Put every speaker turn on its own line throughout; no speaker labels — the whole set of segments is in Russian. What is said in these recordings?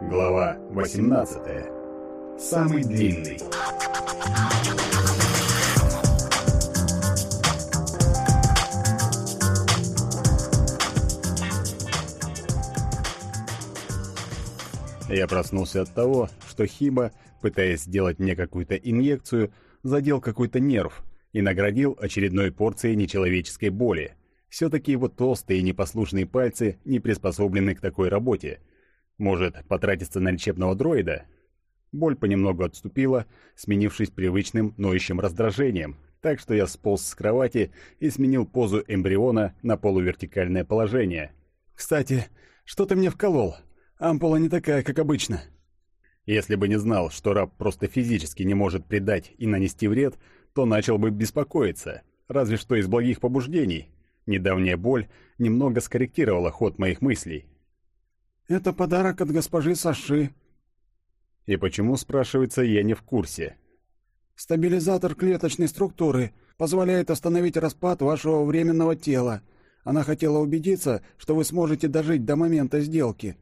Глава 18. Самый длинный. Я проснулся от того, что Хиба, пытаясь сделать мне какую-то инъекцию, задел какой-то нерв и наградил очередной порцией нечеловеческой боли. Все-таки его толстые и непослушные пальцы не приспособлены к такой работе. Может, потратиться на лечебного дроида? Боль понемногу отступила, сменившись привычным ноющим раздражением, так что я сполз с кровати и сменил позу эмбриона на полувертикальное положение. «Кстати, что ты мне вколол? Ампула не такая, как обычно». Если бы не знал, что раб просто физически не может предать и нанести вред, то начал бы беспокоиться, разве что из благих побуждений. Недавняя боль немного скорректировала ход моих мыслей.
«Это подарок от госпожи Саши».
И почему, спрашивается, я не в курсе?
«Стабилизатор клеточной структуры позволяет остановить распад вашего временного тела. Она хотела убедиться, что вы сможете дожить до момента сделки».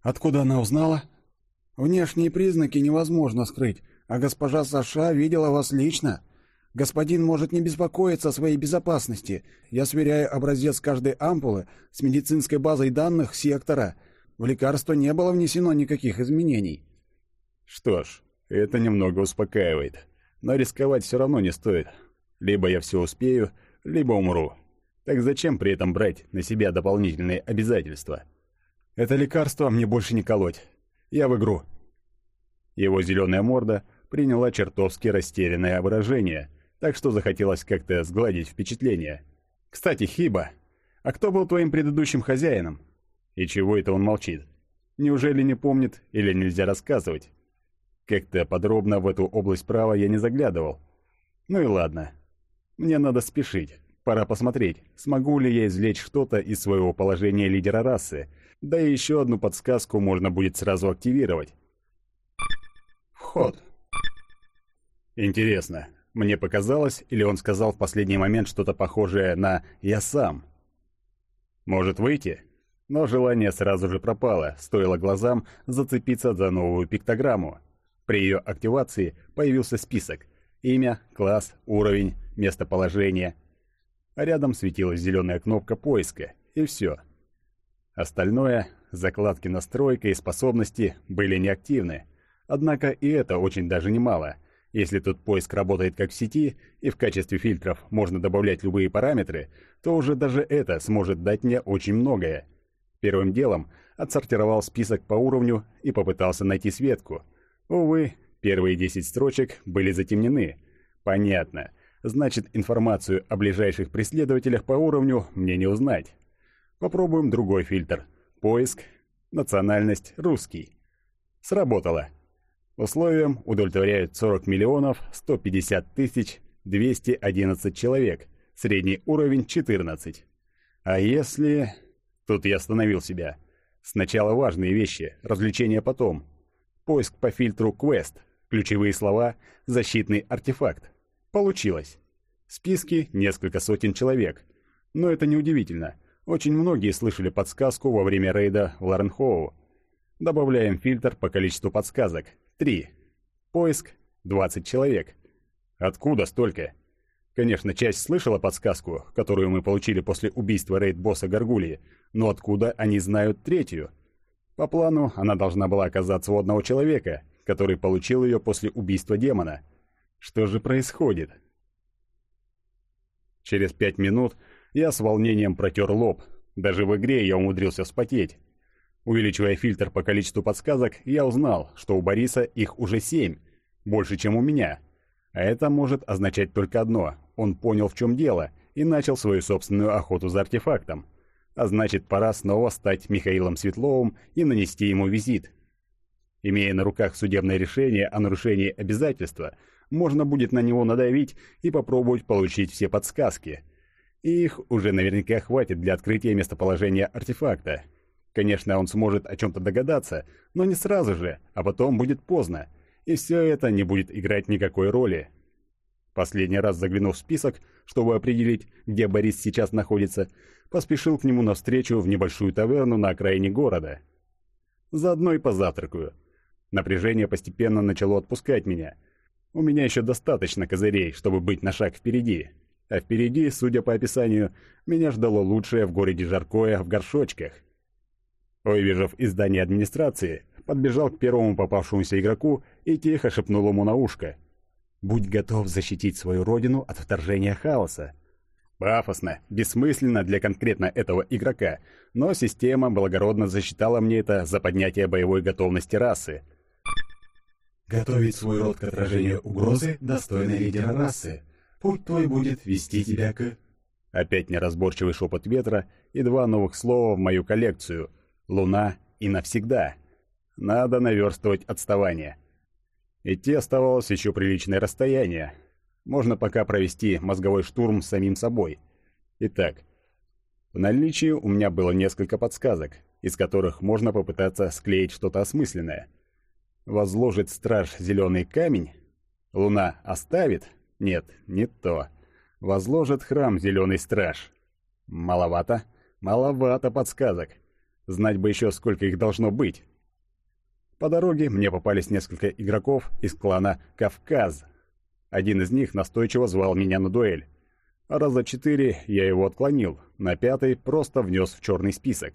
«Откуда она узнала?»
«Внешние признаки невозможно скрыть, а госпожа Саша видела вас лично. Господин может не беспокоиться о своей безопасности. Я сверяю образец каждой ампулы с медицинской базой данных сектора. В лекарство не было внесено никаких изменений.
Что ж, это немного успокаивает. Но рисковать все равно не стоит. Либо я все успею, либо умру. Так зачем при этом брать на себя дополнительные обязательства? Это лекарство мне больше не колоть. Я в игру. Его зеленая морда приняла чертовски растерянное выражение — так что захотелось как-то сгладить впечатление. «Кстати, Хиба, а кто был твоим предыдущим хозяином? И чего это он молчит? Неужели не помнит или нельзя рассказывать?» Как-то подробно в эту область права я не заглядывал. Ну и ладно. Мне надо спешить. Пора посмотреть, смогу ли я извлечь что-то из своего положения лидера расы. Да и еще одну подсказку можно будет сразу активировать. Вход. Интересно, мне показалось, или он сказал в последний момент что-то похожее на «я сам». Может выйти? Но желание сразу же пропало, стоило глазам зацепиться за новую пиктограмму. При ее активации появился список. Имя, класс, уровень, местоположение. А рядом светилась зеленая кнопка поиска, и все. Остальное, закладки настройка и способности были неактивны. Однако и это очень даже немало – если тут поиск работает как в сети, и в качестве фильтров можно добавлять любые параметры, то уже даже это сможет дать мне очень многое. Первым делом отсортировал список по уровню и попытался найти Светку. Увы, первые 10 строчек были затемнены. Понятно. Значит, информацию о ближайших преследователях по уровню мне не узнать. Попробуем другой фильтр. Поиск. Национальность русский. Сработало. Условиям удовлетворяют 40 миллионов 150 тысяч 211 человек, средний уровень 14. А если... Тут я остановил себя. Сначала важные вещи, развлечения потом. Поиск по фильтру «Квест», ключевые слова «защитный артефакт». Получилось. В списке несколько сотен человек. Но это неудивительно. Очень многие слышали подсказку во время рейда в Ларенхоу. Добавляем фильтр по количеству подсказок. Три. Поиск. Двадцать человек. Откуда столько? Конечно, часть слышала подсказку, которую мы получили после убийства рейд-босса Гаргулии, но откуда они знают третью? По плану, она должна была оказаться у одного человека, который получил ее после убийства демона. Что же происходит? Через пять минут я с волнением протер лоб. Даже в игре я умудрился вспотеть. Увеличивая фильтр по количеству подсказок, я узнал, что у Бориса их уже семь, больше, чем у меня. А это может означать только одно – он понял, в чем дело, и начал свою собственную охоту за артефактом. А значит, пора снова стать Михаилом Светловым и нанести ему визит. Имея на руках судебное решение о нарушении обязательства, можно будет на него надавить и попробовать получить все подсказки. И их уже наверняка хватит для открытия местоположения артефакта, Конечно, он сможет о чем-то догадаться, но не сразу же, а потом будет поздно, и все это не будет играть никакой роли. Последний раз заглянув в список, чтобы определить, где Борис сейчас находится, поспешил к нему навстречу в небольшую таверну на окраине города. Заодно и позавтракаю. Напряжение постепенно начало отпускать меня. У меня еще достаточно козырей, чтобы быть на шаг впереди. А впереди, судя по описанию, меня ждало лучшее в городе жаркое в горшочках. Увидев из здания администрации, подбежал к первому попавшемуся игроку и тихо шепнул ему на ушко. «Будь готов защитить свою родину от вторжения хаоса». Пафосно, бессмысленно для конкретно этого игрока, но система благородно засчитала мне это за поднятие боевой готовности расы.
Готовить свой род к отражению угрозы достойно лидера расы. Путь твой будет вести тебя к...
Опять неразборчивый шепот ветра и два новых слова в мою коллекцию «Луна» и «Навсегда». Надо наверстывать отставание. Идти оставалось еще приличное расстояние, можно пока провести мозговой штурм самим собой. Итак, в наличии у меня было несколько подсказок, из которых можно попытаться склеить что-то осмысленное. Возложит страж зеленый камень? Луна оставит? Нет, не то. Возложит храм зеленый страж. Маловато? Маловато подсказок. Знать бы еще, сколько их должно быть. По дороге мне попались несколько игроков из клана «Кавказ», один из них настойчиво звал меня на дуэль. Раза четыре я его отклонил, на пятый просто внес в черный список.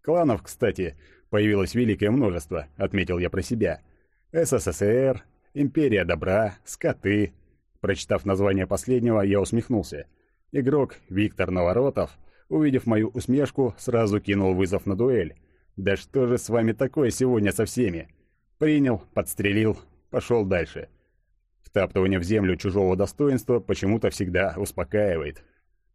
Кланов, кстати, появилось великое множество, отметил я про себя. СССР, Империя Добра, Скоты. Прочитав название последнего, я усмехнулся. Игрок Виктор Наворотов, увидев мою усмешку, сразу кинул вызов на дуэль. «Да что же с вами такое сегодня со всеми?» Принял, подстрелил, пошел дальше. Втаптывание в землю чужого достоинства почему-то всегда успокаивает.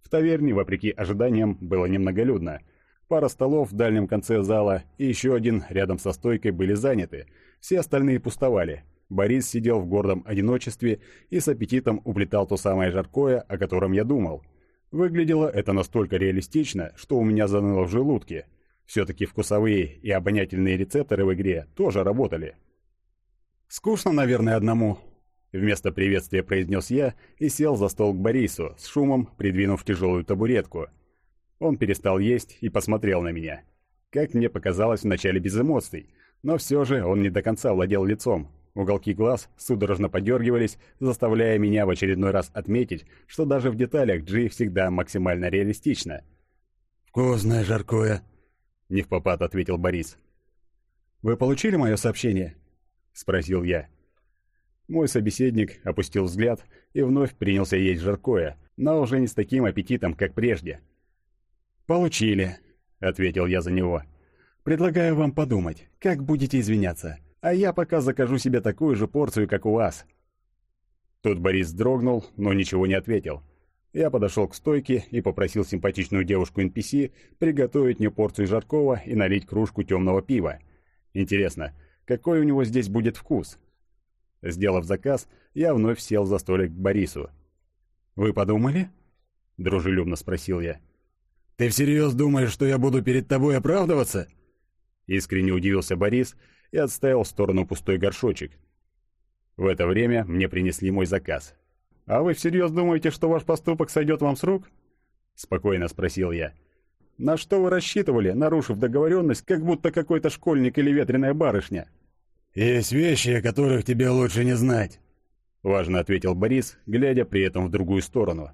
В таверне, вопреки ожиданиям, было немноголюдно. Пара столов в дальнем конце зала и еще один рядом со стойкой были заняты. Все остальные пустовали. Борис сидел в гордом одиночестве и с аппетитом уплетал то самое жаркое, о котором я думал. Выглядело это настолько реалистично, что у меня заныло в желудке. Все-таки вкусовые и обонятельные рецепторы в игре тоже работали. «Скучно, наверное, одному», Вместо приветствия произнес я и сел за стол к Борису, с шумом придвинув тяжелую табуретку. Он перестал есть и посмотрел на меня. Как мне показалось вначале без эмоций, но все же он не до конца владел лицом. Уголки глаз судорожно подергивались, заставляя меня в очередной раз отметить, что даже в деталях Джи всегда максимально реалистично.
«Вкусное жаркое», — не в попад ответил Борис.
«Вы получили мое сообщение?» — спросил я. Мой собеседник опустил взгляд и вновь принялся есть жаркое, но уже не с таким аппетитом, как прежде. «Получили», — ответил я за него. «Предлагаю вам подумать, как будете извиняться, а я пока закажу себе такую же порцию, как у вас». Тут Борис дрогнул, но ничего не ответил. Я подошел к стойке и попросил симпатичную девушку NPC приготовить мне порцию жаркого и налить кружку темного пива. Интересно, какой у него здесь будет вкус? Сделав заказ, я вновь сел за столик к Борису. «Вы подумали?» — дружелюбно спросил я.
«Ты всерьез думаешь, что я буду перед тобой оправдываться?»
Искренне удивился Борис и отставил в сторону пустой горшочек. В это время мне принесли мой заказ. «А вы всерьез думаете, что ваш поступок сойдет вам с рук?» — спокойно спросил я. «На что вы рассчитывали, нарушив договоренность, как будто какой-то школьник или ветреная барышня?»
«Есть вещи, о которых тебе лучше не знать», — важно ответил Борис, глядя при этом в другую сторону.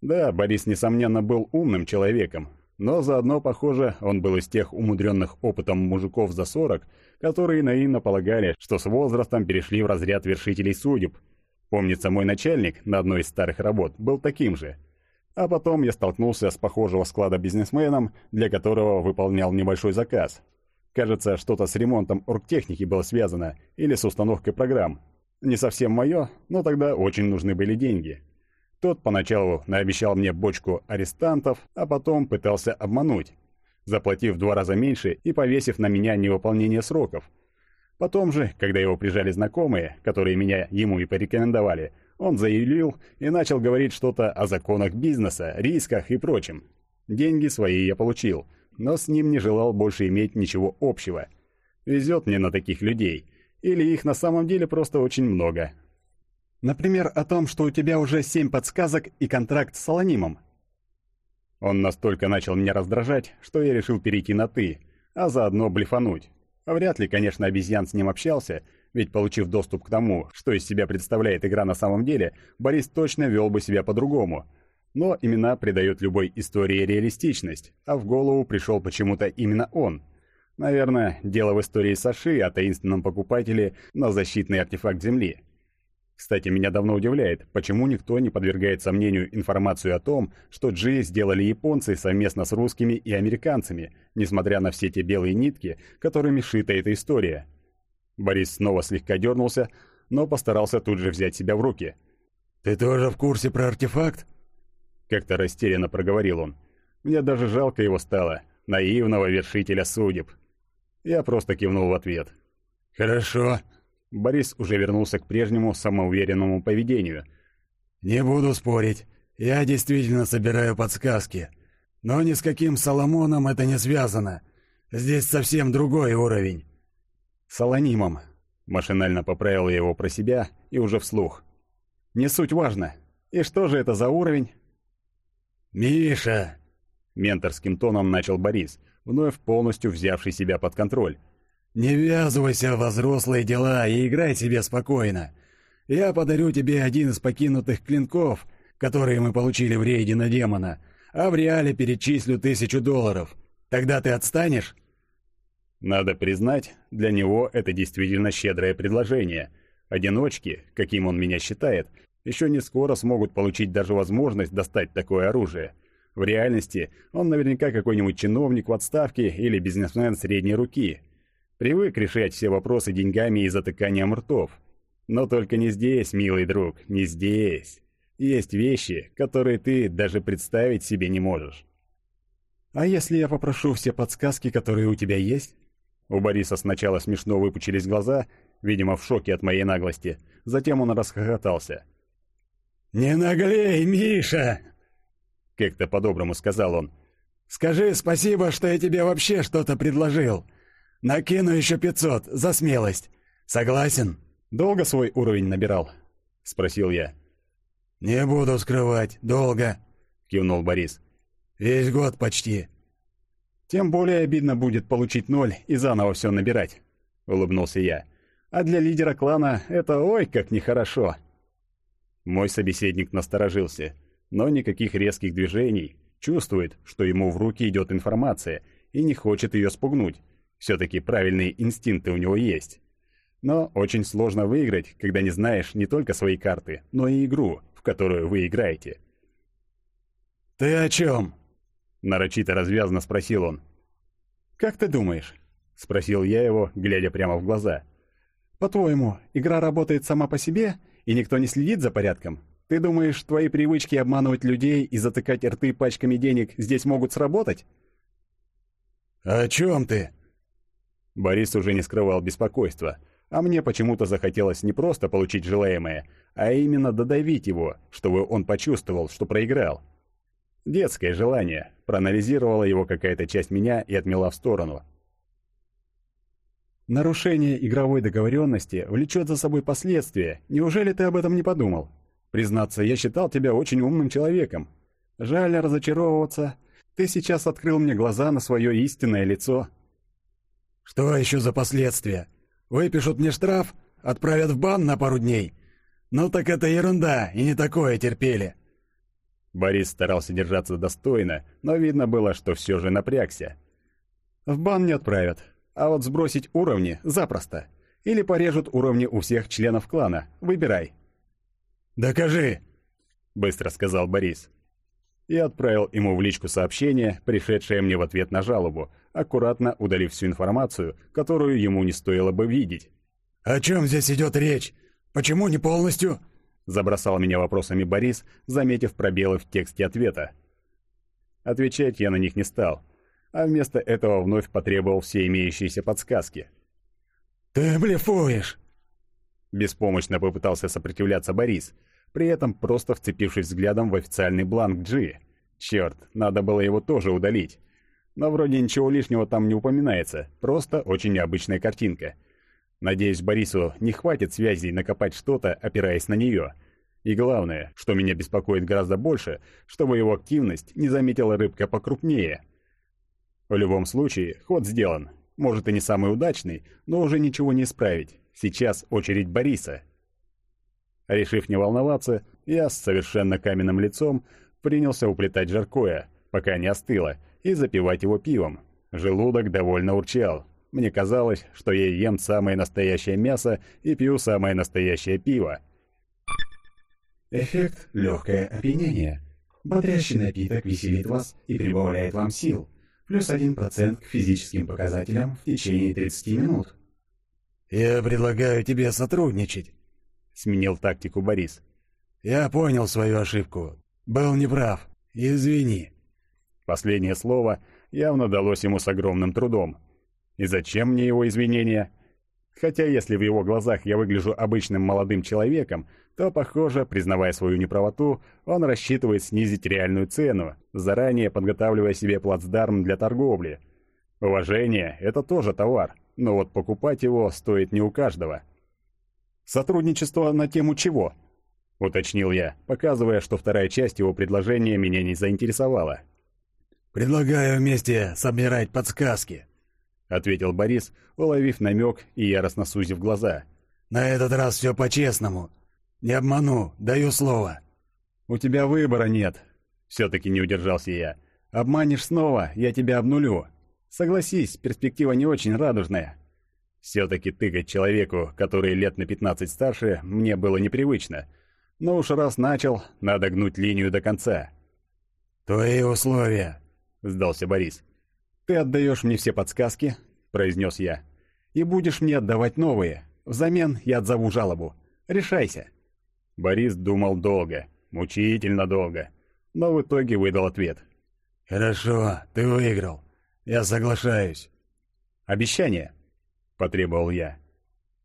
Да, Борис, несомненно, был умным человеком, но заодно, похоже, он был из тех умудренных опытом мужиков за сорок, которые наивно полагали, что с возрастом перешли в разряд вершителей судеб. Помнится, мой начальник на одной из старых работ был таким же. А потом я столкнулся с похожего склада бизнесменом, для которого выполнял небольшой заказ — Кажется, что-то с ремонтом оргтехники было связано, или с установкой программ. Не совсем мое, но тогда очень нужны были деньги. Тот поначалу наобещал мне бочку арестантов, а потом пытался обмануть, заплатив в два раза меньше и повесив на меня невыполнение сроков. Потом же, когда его прижали знакомые, которые меня ему и порекомендовали, он заявил и начал говорить что-то о законах бизнеса, рисках и прочем. Деньги свои я получил, но с ним не желал больше иметь ничего общего. Везет мне на таких людей, или их на самом деле просто очень много. Например, о том, что у тебя уже семь подсказок и контракт с Аланимом. Он настолько начал меня раздражать, что я решил перейти на «ты», а заодно блефануть. Вряд ли, конечно, обезьян с ним общался, ведь получив доступ к тому, что из себя представляет игра на самом деле, Борис точно вел бы себя по-другому. Но имена придают любой истории реалистичность, а в голову пришел почему-то именно он. Наверное, дело в истории Саши о таинственном покупателе на защитный артефакт Земли. Кстати, меня давно удивляет, почему никто не подвергает сомнению информацию о том, что Джи сделали японцы совместно с русскими и американцами, несмотря на все те белые нитки, которыми шита эта история. Борис снова слегка дернулся, но постарался тут же взять себя в руки.
«Ты тоже в курсе про артефакт?»
Как-то растерянно проговорил он. Мне даже жалко его стало, наивного вершителя судеб. Я просто кивнул в ответ.
«Хорошо»,
Борис уже вернулся к прежнему самоуверенному поведению.
«Не буду спорить. Я действительно собираю подсказки. Но ни с каким Соломоном это не связано. Здесь совсем другой уровень».
«Солонимом», — машинально поправил я его про себя и уже вслух. «Не суть важно. И что же это за уровень?»
«Миша!»
— менторским тоном начал Борис, вновь полностью взявший себя под контроль.
«Не ввязывайся в взрослые дела и играй себе спокойно. Я подарю тебе один из покинутых клинков, которые мы получили в рейде на демона, а в реале перечислю тысячу долларов. Тогда ты отстанешь?»
Надо признать, для него это действительно щедрое предложение. Одиночки, каким он меня считает, еще не скоро смогут получить даже возможность достать такое оружие. В реальности он наверняка какой-нибудь чиновник в отставке или бизнесмен средней руки – Привык решать все вопросы деньгами и затыканием ртов. Но только не здесь, милый друг, не здесь. Есть вещи, которые ты даже представить себе не можешь. А если я попрошу все подсказки, которые у тебя есть? У Бориса сначала смешно выпучились глаза, видимо, в шоке от моей наглости. Затем он расхохотался.
«Не наглей, Миша!»
Как-то по-доброму сказал он.
«Скажи спасибо, что я тебе вообще что-то предложил. Накину еще пятьсот за смелость. Согласен?»
«Долго свой уровень набирал?» — спросил я.
«Не буду скрывать, долго», — кивнул Борис. «Весь год почти».
«Тем более обидно будет получить ноль и заново все набирать», — улыбнулся я. «А для лидера клана это ой как нехорошо». Мой собеседник насторожился, но никаких резких движений. Чувствует, что ему в руки идет информация и не хочет ее спугнуть. Все-таки правильные инстинкты у него есть. Но очень сложно выиграть, когда не знаешь не только свои карты, но и игру, в которую вы играете.
«Ты о чем?»
— нарочито развязно спросил он. «Как ты думаешь?» — спросил я его, глядя прямо в глаза. «По-твоему, игра работает сама по себе, и никто не следит за порядком? Ты думаешь, твои привычки обманывать людей и затыкать рты пачками денег здесь могут сработать?»
«О чем ты?»
Борис уже не скрывал беспокойства, а мне почему-то захотелось не просто получить желаемое, а именно додавить его, чтобы он почувствовал, что проиграл. Детское желание, проанализировала его какая-то часть меня и отмела в сторону. Нарушение игровой договоренности влечет за собой последствия. Неужели ты об этом не подумал? Признаться, я считал тебя очень умным человеком. Жаль разочаровываться. Ты сейчас открыл мне глаза на свое истинное лицо.
Что еще за последствия? Выпишут мне штраф, отправят в бан на пару дней. Ну так это ерунда, и не такое терпели.
Борис старался держаться достойно, но видно было, что все же напрягся. В бан не отправят, а вот сбросить уровни запросто. Или порежут уровни у всех членов клана. Выбирай.
«Докажи!»
— быстро сказал Борис. И отправил ему в личку сообщение, пришедшее мне в ответ на жалобу, аккуратно удалив всю информацию, которую ему не стоило бы видеть.
«О чем здесь идет речь? Почему не полностью?»
Забросал меня вопросами Борис, заметив пробелы в тексте ответа. Отвечать я на них не стал, а вместо этого вновь потребовал все имеющиеся подсказки.
«Ты блефуешь!»
Беспомощно попытался сопротивляться Борис, при этом просто вцепившись взглядом в официальный бланк G. Черт, надо было его тоже удалить. Но вроде ничего лишнего там не упоминается, просто очень необычная картинка. Надеюсь, Борису не хватит связей накопать что-то, опираясь на нее. И главное, что меня беспокоит гораздо больше, чтобы его активность не заметила рыбка покрупнее. В любом случае, ход сделан. Может и не самый удачный, но уже ничего не исправить. Сейчас очередь Бориса. Решив не волноваться, я с совершенно каменным лицом принялся уплетать жаркое, пока не остыло, и запивать его пивом. Желудок довольно урчал. Мне казалось, что я ем самое настоящее мясо и пью самое настоящее пиво.
Эффект «Легкое опьянение». Бодрящий напиток веселит вас и прибавляет вам сил. Плюс 1% к физическим показателям в течение 30 минут.
«Я предлагаю тебе сотрудничать», — сменил тактику Борис. «Я понял свою ошибку. Был неправ. Извини».
Последнее слово явно далось ему с огромным трудом. И зачем мне его извинения? Хотя если в его глазах я выгляжу обычным молодым человеком, то, похоже, признавая свою неправоту, он рассчитывает снизить реальную цену, заранее подготавливая себе плацдарм для торговли. Уважение – это тоже товар, но вот покупать его стоит не у каждого. «Сотрудничество на тему чего?» – уточнил я, показывая, что вторая часть его предложения меня не заинтересовала.
«Предлагаю вместе собирать подсказки», — ответил Борис, уловив намек и яростно сузив глаза. «На этот раз все по-честному. Не обману, даю слово».
«У тебя выбора нет», — все-таки не удержался я. «Обманешь снова, я тебя обнулю. Согласись, перспектива не очень радужная». Все-таки тыкать человеку, который лет на пятнадцать старше, мне было непривычно. Но уж раз начал, надо гнуть линию до конца.
«Твои условия», —
сдался Борис. «Ты отдаешь мне все подсказки», — произнес я, — «и будешь мне отдавать новые. Взамен я отзову жалобу. Решайся». Борис думал долго, мучительно долго, но в итоге выдал ответ.
«Хорошо, ты выиграл. Я соглашаюсь».
«Обещание», — потребовал я.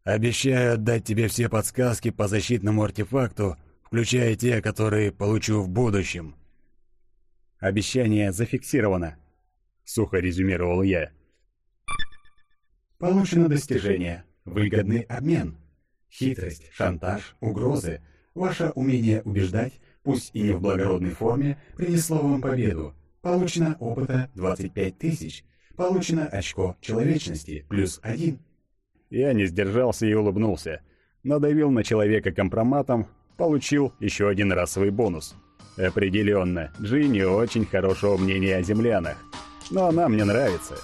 «Обещаю отдать тебе все подсказки по защитному артефакту, включая те, которые получу в будущем».
«Обещание зафиксировано», сухо резюмировал я.
Получено достижение. Выгодный обмен. Хитрость, шантаж, угрозы. Ваше умение убеждать, пусть и не в благородной форме, принесло вам победу. Получено опыта 25 тысяч. Получено очко человечности, плюс один.
Я не сдержался и улыбнулся. Надавил на человека компроматом, получил еще один расовый бонус. Определенно, Джи не очень хорошего мнения о землянах но она мне нравится.